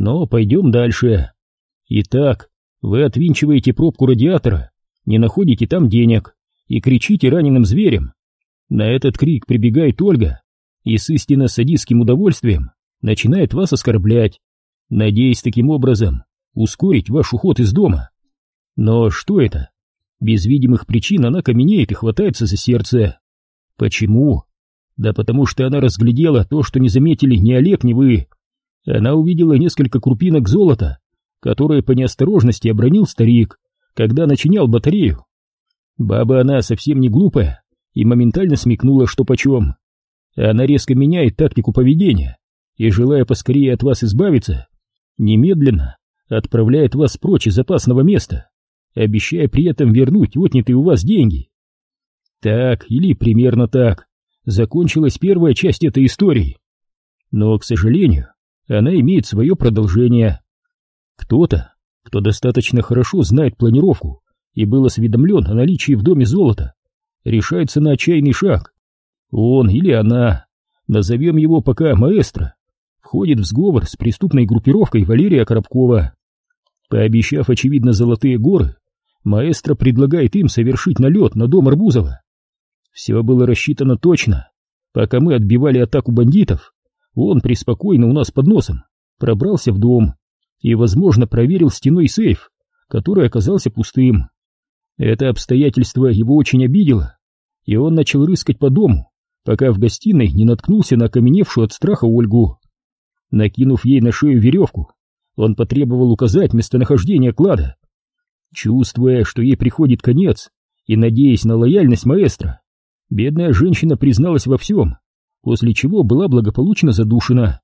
Но пойдем дальше. Итак, вы отвинчиваете пробку радиатора, не находите там денег и кричите раненым зверем. На этот крик прибегает Ольга и с истинно садистским удовольствием начинает вас оскорблять, надеясь таким образом ускорить ваш уход из дома. Но что это? Без видимых причин она каменеет и хватается за сердце. Почему? Да потому что она разглядела то, что не заметили ни Олег, ни вы. Она увидела несколько крупинок золота, которые по неосторожности обронил старик, когда начинял батарею. Баба она совсем не глупая и моментально смекнула, что почем. Она резко меняет тактику поведения и, желая поскорее от вас избавиться, немедленно отправляет вас прочь из опасного места, обещая при этом вернуть отнятые у вас деньги. Так, или примерно так, закончилась первая часть этой истории. Но, к сожалению, она имеет свое продолжение. Кто-то, кто достаточно хорошо знает планировку и был осведомлен о наличии в доме золота, решается на отчаянный шаг. Он или она, назовем его пока маэстро, входит в сговор с преступной группировкой Валерия Коробкова. Пообещав, очевидно, золотые горы, маэстро предлагает им совершить налет на дом Арбузова. Все было рассчитано точно. Пока мы отбивали атаку бандитов, он преспокойно у нас под носом пробрался в дом и, возможно, проверил стеной сейф, который оказался пустым. Это обстоятельство его очень обидело, и он начал рыскать по дому, пока в гостиной не наткнулся на окаменевшую от страха Ольгу. Накинув ей на шею веревку, он потребовал указать местонахождение клада. Чувствуя, что ей приходит конец, и надеясь на лояльность маэстро, бедная женщина призналась во всем, после чего была благополучно задушена.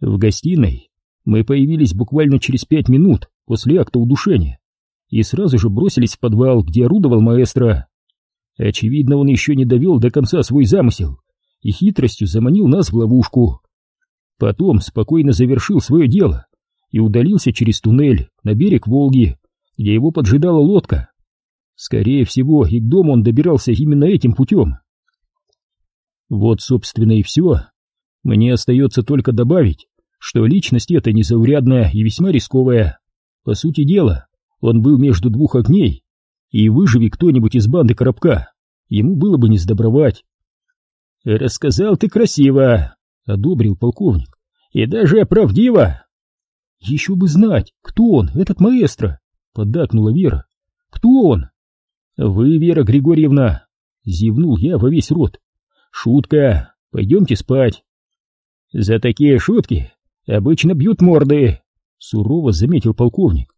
В гостиной мы появились буквально через пять минут после акта удушения и сразу же бросились в подвал, где орудовал маэстро. Очевидно, он еще не довел до конца свой замысел и хитростью заманил нас в ловушку. Потом спокойно завершил свое дело и удалился через туннель на берег Волги, где его поджидала лодка. Скорее всего, и к дому он добирался именно этим путем. Вот, собственно, и все. Мне остается только добавить, что личность эта незаурядная и весьма рисковая. По сути дела, он был между двух огней, и выживи кто-нибудь из банды Коробка, ему было бы не сдобровать. «Рассказал ты красиво», — одобрил полковник, — «и даже правдиво». «Еще бы знать, кто он, этот маэстро», — поддакнула Вера. «Кто он?» «Вы, Вера Григорьевна», — зевнул я во весь рот. «Шутка, пойдемте спать». «За такие шутки обычно бьют морды», — сурово заметил полковник.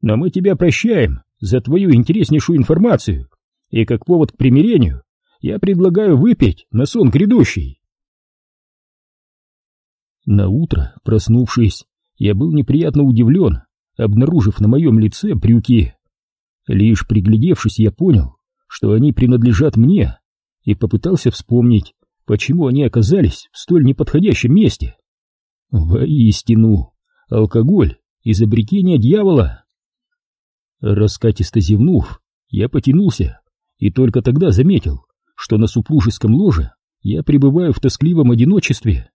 «Но мы тебя прощаем за твою интереснейшую информацию, и как повод к примирению я предлагаю выпить на сон грядущий». На утро, проснувшись, я был неприятно удивлен, обнаружив на моем лице брюки. Лишь приглядевшись, я понял, что они принадлежат мне, и попытался вспомнить, почему они оказались в столь неподходящем месте. Воистину, алкоголь — изобретение дьявола. Раскатисто зевнув, я потянулся и только тогда заметил, что на супружеском ложе я пребываю в тоскливом одиночестве.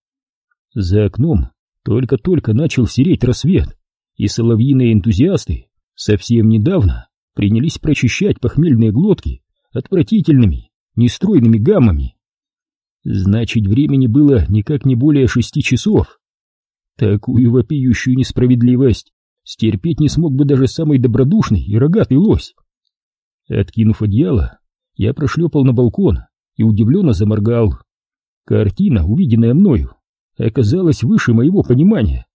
За окном только-только начал сереть рассвет, и соловьиные энтузиасты совсем недавно принялись прочищать похмельные глотки отвратительными, нестройными гаммами. Значит, времени было никак не более шести часов. Такую вопиющую несправедливость стерпеть не смог бы даже самый добродушный и рогатый лось. Откинув одеяло, я прошлепал на балкон и удивленно заморгал. Картина, увиденная мною, оказалась выше моего понимания.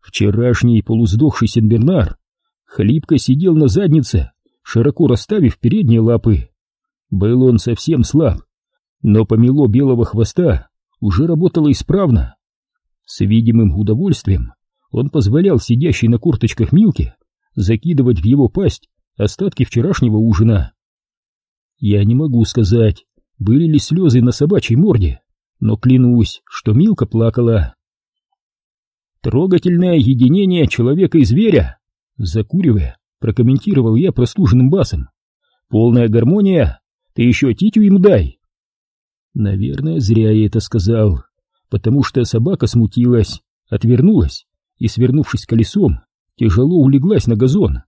Вчерашний полуздохший Сенбернар хлипко сидел на заднице, широко расставив передние лапы. Был он совсем слаб, но помело белого хвоста уже работало исправно. С видимым удовольствием он позволял сидящей на курточках Милке закидывать в его пасть остатки вчерашнего ужина. Я не могу сказать, были ли слезы на собачьей морде, но клянусь, что Милка плакала. Трогательное единение человека и зверя, закуривая, прокомментировал я простуженным басом. Полная гармония, ты еще титю им дай. Наверное, зря я это сказал, потому что собака смутилась, отвернулась и, свернувшись колесом, тяжело улеглась на газон.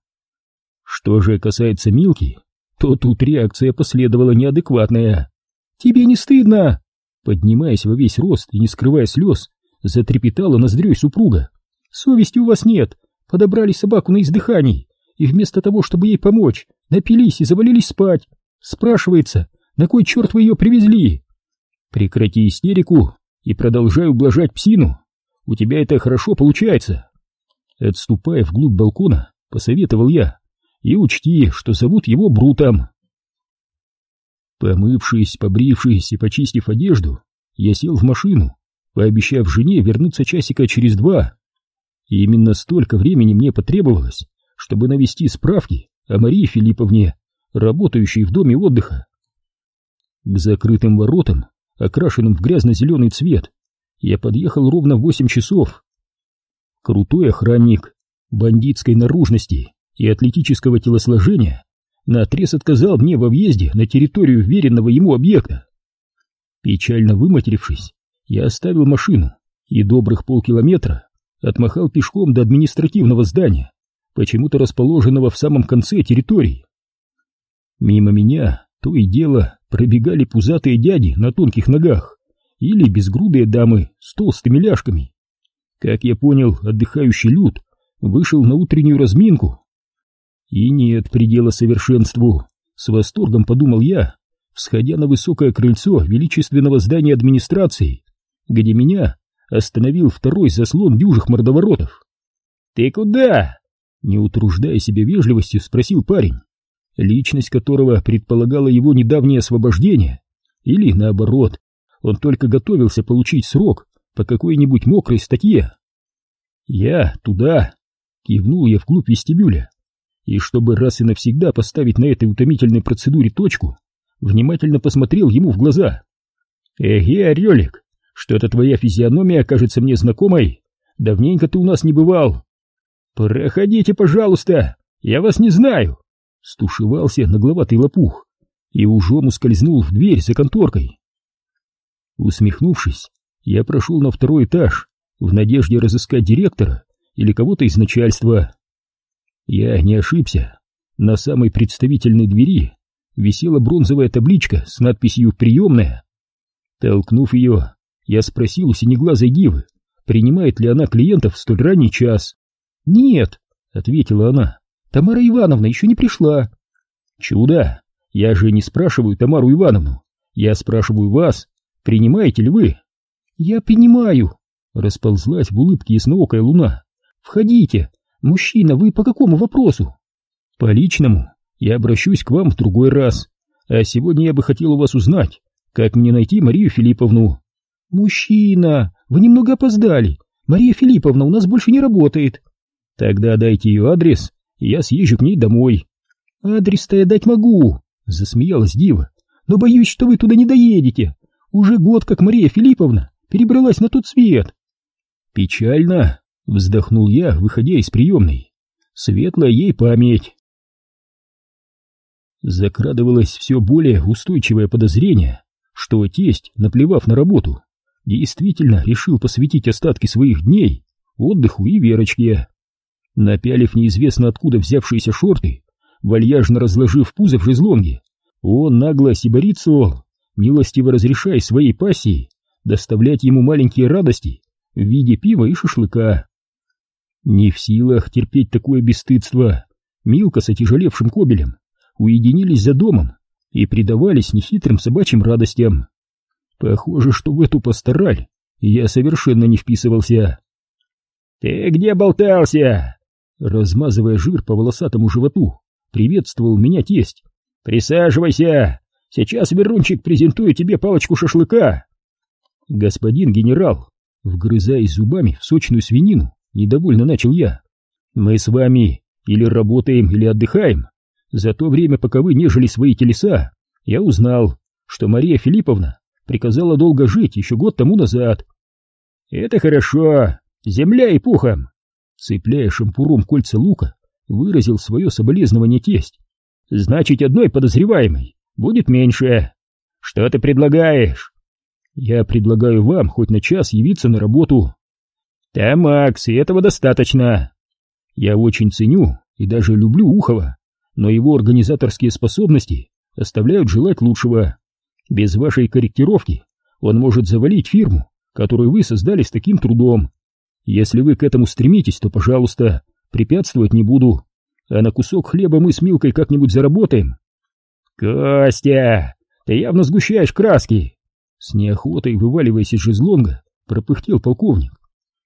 Что же касается Милки, то тут реакция последовала неадекватная. «Тебе не стыдно?» Поднимаясь во весь рост и не скрывая слез, затрепетала ноздрёй супруга. «Совести у вас нет. Подобрали собаку на издыхании, и вместо того, чтобы ей помочь, напились и завалились спать. Спрашивается, на кой черт вы ее привезли?» «Прекрати истерику и продолжай ублажать псину. У тебя это хорошо получается». Отступая вглубь балкона, посоветовал я. «И учти, что зовут его Брутом». Помывшись, побрившись и почистив одежду, я сел в машину, пообещав жене вернуться часика через два. И именно столько времени мне потребовалось, чтобы навести справки о Марии Филипповне, работающей в доме отдыха. К закрытым воротам, окрашенным в грязно-зеленый цвет, я подъехал ровно в восемь часов. Крутой охранник, бандитской наружности и атлетического телосложения наотрез отказал мне во въезде на территорию веренного ему объекта. Печально выматерившись, я оставил машину и добрых полкилометра отмахал пешком до административного здания, почему-то расположенного в самом конце территории. Мимо меня то и дело пробегали пузатые дяди на тонких ногах или безгрудые дамы с толстыми ляжками. Как я понял, отдыхающий люд вышел на утреннюю разминку и нет предела совершенству, с восторгом подумал я, всходя на высокое крыльцо величественного здания администрации, где меня остановил второй заслон дюжих мордоворотов. «Ты куда?» Не утруждая себя вежливостью, спросил парень, личность которого предполагала его недавнее освобождение, или, наоборот, он только готовился получить срок по какой-нибудь мокрой статье. «Я туда!» — кивнул я вглубь вестибюля, и чтобы раз и навсегда поставить на этой утомительной процедуре точку, внимательно посмотрел ему в глаза. «Эге, Орелик, что-то твоя физиономия кажется мне знакомой. Давненько ты у нас не бывал». «Проходите, пожалуйста, я вас не знаю», — стушевался нагловатый лопух и ужом ускользнул в дверь за конторкой. Усмехнувшись, я прошел на второй этаж в надежде разыскать директора или кого-то из начальства. Я не ошибся. На самой представительной двери висела бронзовая табличка с надписью «Приемная». Толкнув ее, я спросил у синеглазой дивы, принимает ли она клиентов в столь ранний час. «Нет», — ответила она, — «Тамара Ивановна еще не пришла». «Чудо! Я же не спрашиваю Тамару Ивановну, я спрашиваю вас, принимаете ли вы?» «Я принимаю», — расползлась в улыбке ясноокая луна. «Входите, «Мужчина, вы по какому вопросу?» «По личному. Я обращусь к вам в другой раз. А сегодня я бы хотел у вас узнать, как мне найти Марию Филипповну». «Мужчина, вы немного опоздали. Мария Филипповна у нас больше не работает». «Тогда дайте ее адрес, я съезжу к ней домой». «Адрес-то я дать могу», — засмеялась Дива. «Но боюсь, что вы туда не доедете. Уже год, как Мария Филипповна перебралась на тот свет». «Печально», Вздохнул я, выходя из приемной. Светлая ей память. Закрадывалось все более устойчивое подозрение, что тесть, наплевав на работу, действительно решил посвятить остатки своих дней отдыху и Верочке. Напялив неизвестно откуда взявшиеся шорты, вальяжно разложив пузо в жезлонге, он нагло сиборицовал, милостиво разрешая своей пассии доставлять ему маленькие радости в виде пива и шашлыка. Не в силах терпеть такое бесстыдство, Милка с отяжелевшим кобелем уединились за домом и предавались нехитрым собачьим радостям. Похоже, что в эту постараль я совершенно не вписывался. «Ты где болтался?» Размазывая жир по волосатому животу, приветствовал меня тесть. «Присаживайся! Сейчас Верунчик презентует тебе палочку шашлыка!» Господин генерал, вгрызаясь зубами в сочную свинину, Недовольно начал я. Мы с вами или работаем, или отдыхаем. За то время, пока вы нежели свои телеса, я узнал, что Мария Филипповна приказала долго жить еще год тому назад. Это хорошо, земля и пухом. Цепляя шампуром кольца лука, выразил свое соболезнование тесть. Значит, одной подозреваемой будет меньше. Что ты предлагаешь? Я предлагаю вам хоть на час явиться на работу Да, Макс, и этого достаточно. Я очень ценю и даже люблю Ухова, но его организаторские способности оставляют желать лучшего. Без вашей корректировки он может завалить фирму, которую вы создали с таким трудом. Если вы к этому стремитесь, то, пожалуйста, препятствовать не буду, а на кусок хлеба мы с Милкой как-нибудь заработаем. Костя, ты явно сгущаешь краски. С неохотой, вываливаясь из жезлонга, пропыхтел полковник.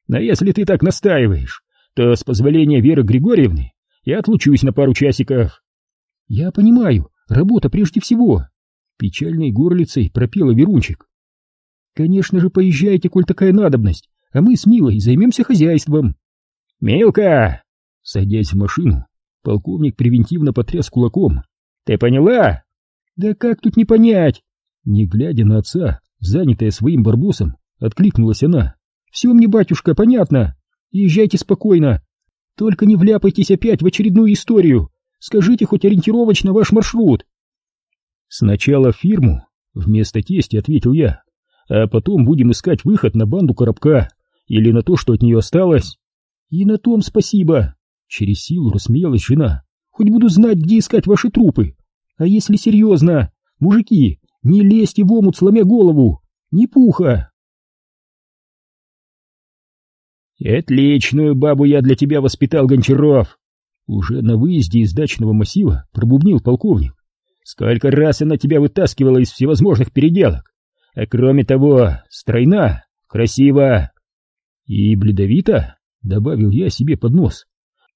Но если ты так настаиваешь, то с позволения Веры Григорьевны я отлучусь на пару часиков. Я понимаю, работа прежде всего. Печальной горлицей пропела Верунчик. Конечно же, поезжайте, коль такая надобность, а мы с Милой займемся хозяйством. Милка! Садясь в машину, полковник превентивно потряс кулаком. Ты поняла? Да как тут не понять? Не глядя на отца, занятая своим барбосом, откликнулась она. Все мне, батюшка, понятно. Езжайте спокойно. Только не вляпайтесь опять в очередную историю. Скажите хоть ориентировочно ваш маршрут. Сначала фирму, вместо тести ответил я, а потом будем искать выход на банду Коробка или на то, что от нее осталось. И на том спасибо. Через силу рассмеялась жена. Хоть буду знать, где искать ваши трупы. А если серьезно, мужики, не лезьте в омут, сломя голову. Не пуха. «Отличную бабу я для тебя воспитал, Гончаров!» Уже на выезде из дачного массива пробубнил полковник. «Сколько раз она тебя вытаскивала из всевозможных переделок! А кроме того, стройна, красива и бледовита!» Добавил я себе под нос.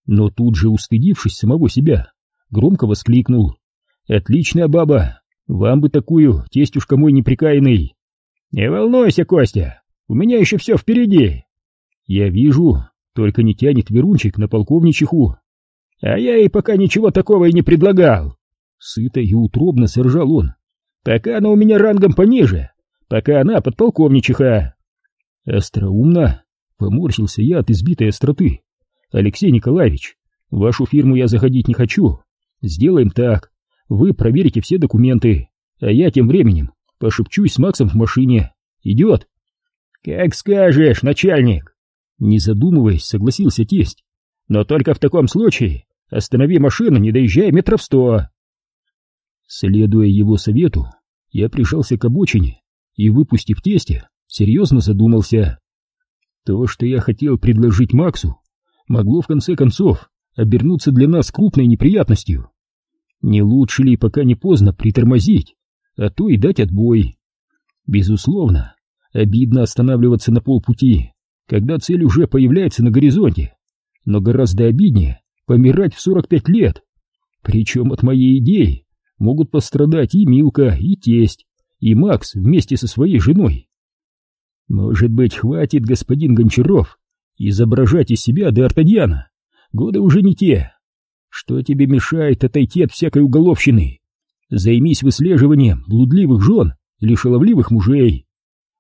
Но тут же, устыдившись самого себя, громко воскликнул. «Отличная баба! Вам бы такую, тестюшка мой неприкаянный!» «Не волнуйся, Костя, у меня еще все впереди!» Я вижу, только не тянет Верунчик на полковничиху. А я ей пока ничего такого и не предлагал. Сыто и утробно сержал он. Пока она у меня рангом пониже, пока она подполковничиха. Остроумно, поморщился я от избитой остроты. Алексей Николаевич, в вашу фирму я заходить не хочу. Сделаем так. Вы проверите все документы, а я тем временем пошепчусь с Максом в машине. Идет? Как скажешь, начальник. Не задумываясь, согласился тесть. Но только в таком случае останови машину, не доезжая метров сто. Следуя его совету, я прижался к обочине и, выпустив тесте, серьезно задумался. То, что я хотел предложить Максу, могло в конце концов обернуться для нас крупной неприятностью. Не лучше ли, пока не поздно, притормозить, а то и дать отбой? Безусловно, обидно останавливаться на полпути, когда цель уже появляется на горизонте, но гораздо обиднее помирать в 45 лет. Причем от моей идеи могут пострадать и Милка, и тесть, и Макс вместе со своей женой. Может быть, хватит, господин Гончаров, изображать из себя Д'Артаньяна? Годы уже не те. Что тебе мешает отойти от всякой уголовщины? Займись выслеживанием блудливых жен или шаловливых мужей.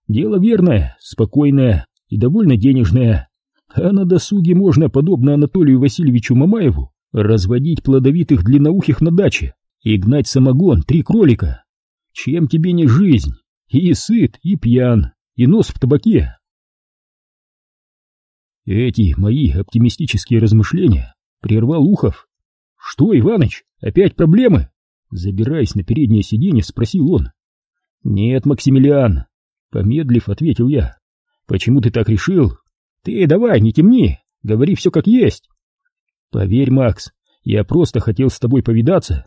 Дело верное, спокойное, и довольно денежная, а на досуге можно, подобно Анатолию Васильевичу Мамаеву, разводить плодовитых длинноухих на даче и гнать самогон три кролика. Чем тебе не жизнь? И сыт, и пьян, и нос в табаке. Эти мои оптимистические размышления прервал Ухов. «Что, Иваныч, опять проблемы?» Забираясь на переднее сиденье, спросил он. «Нет, Максимилиан», — помедлив, ответил я. Почему ты так решил? Ты давай, не темни, говори все как есть. Поверь, Макс, я просто хотел с тобой повидаться.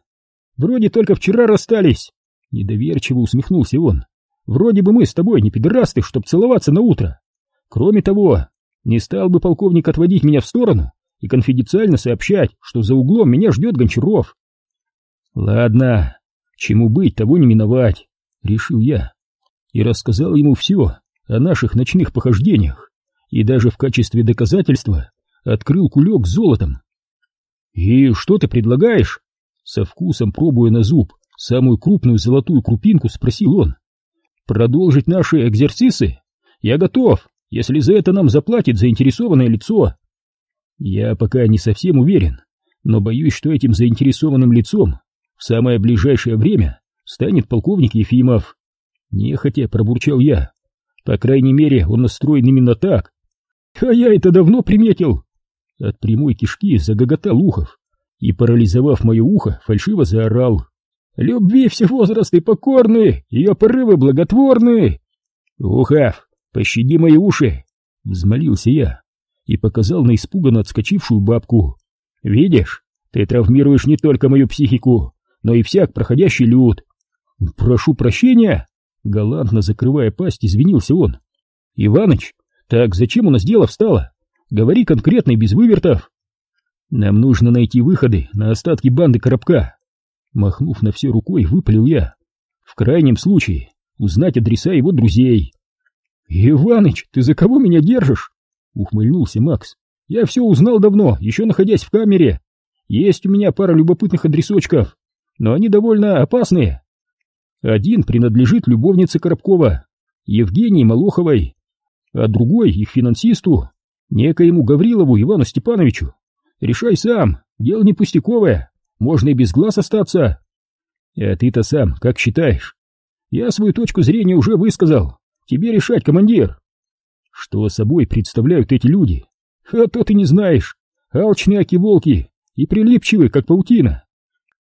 Вроде только вчера расстались. Недоверчиво усмехнулся он. Вроде бы мы с тобой не пидорасты, чтоб целоваться на утро. Кроме того, не стал бы полковник отводить меня в сторону и конфиденциально сообщать, что за углом меня ждет Гончаров. Ладно, чему быть, того не миновать, решил я и рассказал ему все, о наших ночных похождениях и даже в качестве доказательства открыл кулек с золотом. «И что ты предлагаешь?» Со вкусом пробуя на зуб самую крупную золотую крупинку, спросил он. «Продолжить наши экзерсисы? Я готов, если за это нам заплатит заинтересованное лицо». «Я пока не совсем уверен, но боюсь, что этим заинтересованным лицом в самое ближайшее время станет полковник Ефимов». Нехотя пробурчал я. По крайней мере, он настроен именно так. А я это давно приметил. От прямой кишки загоготал Ухов и, парализовав мое ухо, фальшиво заорал. Любви все возрасты покорны, ее порывы благотворны. Ухов, пощади мои уши, взмолился я и показал на испуганно отскочившую бабку. Видишь, ты травмируешь не только мою психику, но и всяк проходящий люд. Прошу прощения, галантно закрывая пасть, извинился он. Иваныч, так зачем у нас дело встало? Говори конкретно и без вывертов. Нам нужно найти выходы на остатки банды Коробка. Махнув на все рукой, выпалил я. В крайнем случае, узнать адреса его друзей. Иваныч, ты за кого меня держишь? Ухмыльнулся Макс. Я все узнал давно, еще находясь в камере. Есть у меня пара любопытных адресочков, но они довольно опасные. Один принадлежит любовнице Коробкова, Евгении Малоховой, а другой их финансисту, некоему Гаврилову Ивану Степановичу. Решай сам, дело не пустяковое, можно и без глаз остаться. А ты-то сам как считаешь? Я свою точку зрения уже высказал, тебе решать, командир. Что собой представляют эти люди? А то ты не знаешь. Алчные аки-волки и прилипчивые, как паутина.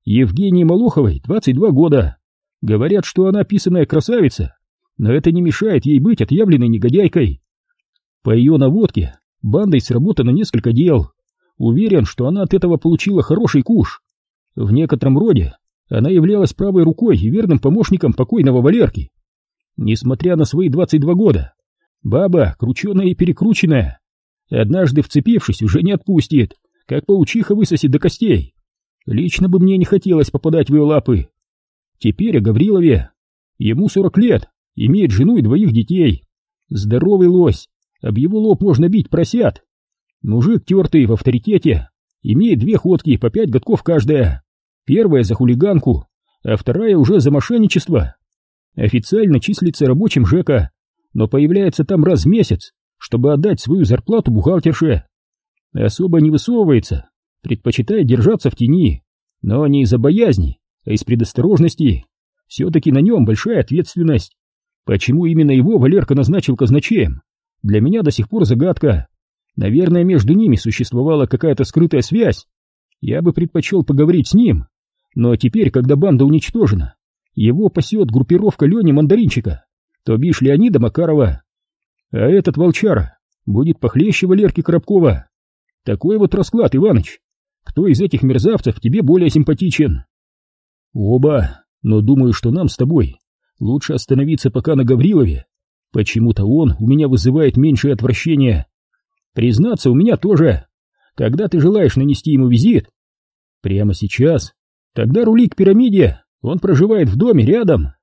Евгении Малоховой 22 года. Говорят, что она писаная красавица, но это не мешает ей быть отъявленной негодяйкой. По ее наводке бандой сработано несколько дел. Уверен, что она от этого получила хороший куш. В некотором роде она являлась правой рукой и верным помощником покойного Валерки. Несмотря на свои 22 года, баба крученая и перекрученная. Однажды вцепившись, уже не отпустит, как паучиха высосет до костей. Лично бы мне не хотелось попадать в ее лапы. Теперь о Гаврилове. Ему 40 лет, имеет жену и двоих детей. Здоровый лось, об его лоб можно бить просят. Мужик тертый в авторитете, имеет две ходки по пять годков каждая. Первая за хулиганку, а вторая уже за мошенничество. Официально числится рабочим ЖЭКа, но появляется там раз в месяц, чтобы отдать свою зарплату бухгалтерше. Особо не высовывается, предпочитает держаться в тени, но не из-за боязни, а из предосторожности. Все-таки на нем большая ответственность. Почему именно его Валерка назначил казначеем? Для меня до сих пор загадка. Наверное, между ними существовала какая-то скрытая связь. Я бы предпочел поговорить с ним. Но теперь, когда банда уничтожена, его пасет группировка Лени Мандаринчика, то бишь Леонида Макарова. А этот волчара будет похлеще Валерки Коробкова. Такой вот расклад, Иваныч. Кто из этих мерзавцев тебе более симпатичен? Оба, но думаю, что нам с тобой лучше остановиться пока на Гаврилове. Почему-то он у меня вызывает меньшее отвращение. Признаться, у меня тоже. Когда ты желаешь нанести ему визит? Прямо сейчас. Тогда рули к пирамиде, он проживает в доме рядом.